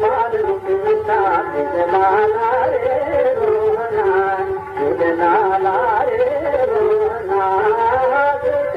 माल पिताज माल रो नाला रो न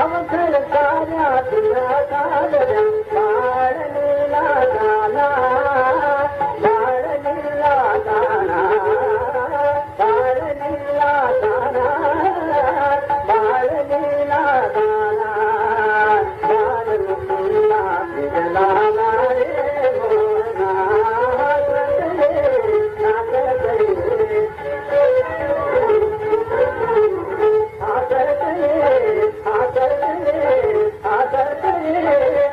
सा दी नाल Yeah.